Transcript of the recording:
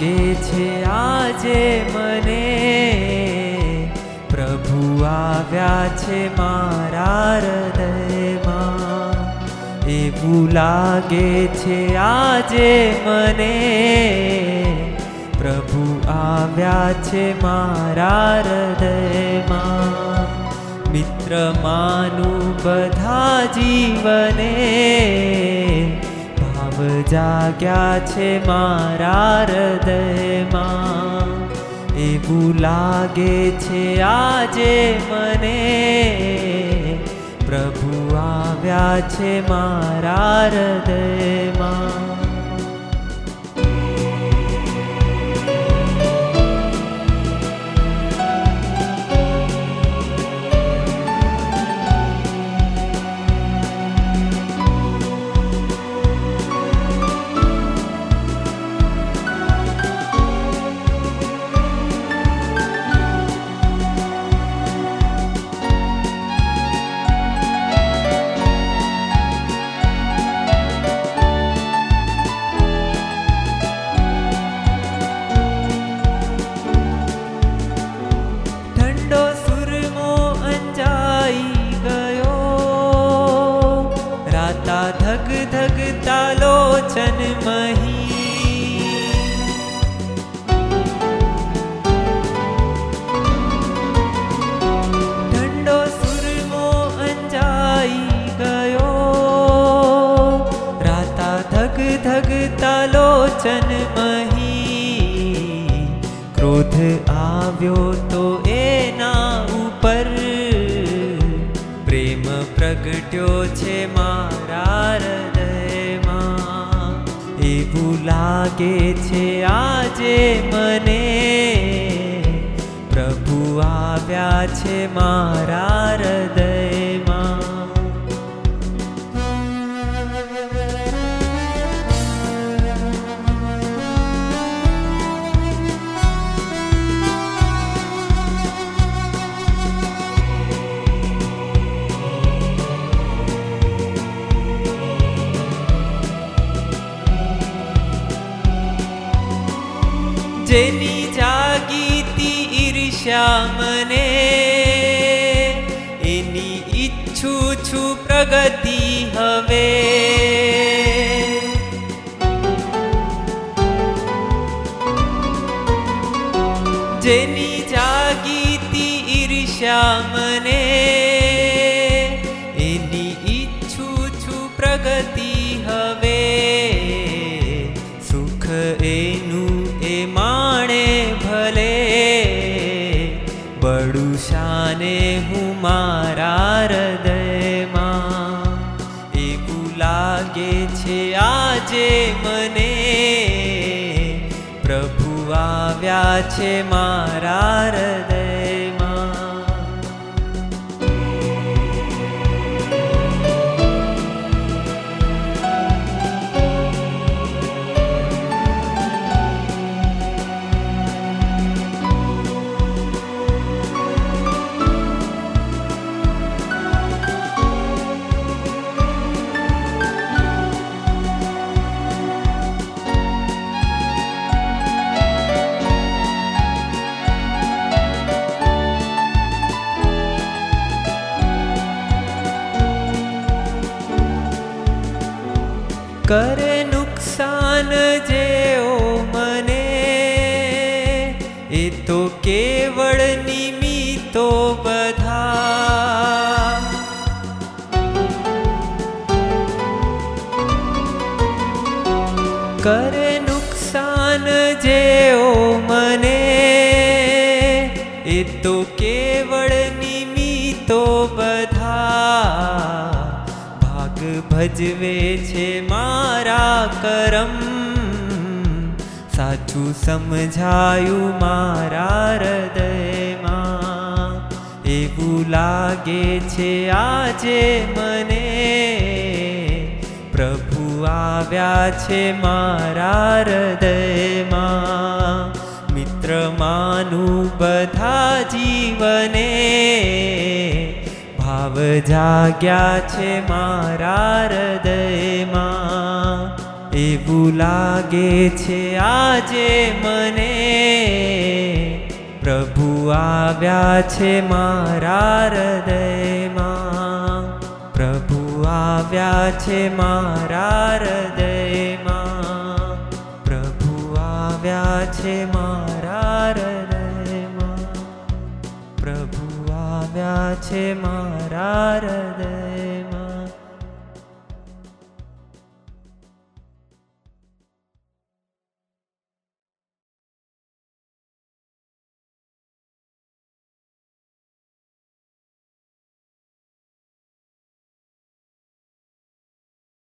લાગે છે આજે મને? પ્રભુ આવ્યા છે મારા હૃદયમાં. એવું લાગે છે આજે મને? પ્રભુ આવ્યા છે મારા હૃદયમાં. મિત્ર માનું બધા જીવને ભાવ જાગ્યા છે મારા હૃદયમાં. એવું લાગે છે આજે મને. પ્રભુ આવ્યા છે મારા હૃદયમાં. તાલો મહી ક્રોધ આવ્યો તો એના ઉપર પ્રેમ પ્રગટ્યો છે મારા હૃદયમાં એવું લાગે છે આજે મને પ્રભુ આવ્યા છે મારા जनि जागीति ईर्ष्या मने एनी इच्छु छु प्रगति हवे। जनि जागीति ईर्ष्या मने મારા હૃદયમાં એવું લાગે છે આજે મને પ્રભુ આવ્યા છે મારા કરે નુકસાન જેઓ મને, એ તો કેવળ નિમિત્તો બધા. કરે નુકસાન જેઓ મને, એ તો કેવળ નિમિત્તો બધા. ભજવે છે મારા કરમ સાચું સમજાયું મારા હૃદયમાં એવું લાગે છે આજે મને પ્રભુ આવ્યા છે મારા હૃદયમાં મિત્ર માનું બધા જીવને ભાવ જાગ્યા છે મારા હૃદયમાં. એવું લાગે છે આજે મને પ્રભુ આવ્યા છે મારા હૃદયમાં. પ્રભુ આવ્યા છે મારા હૃદયમાં. પ્રભુ આવ્યા છે મારા હૃદયમાં. પ્રભુ આવ્યા છે મારા હૃદય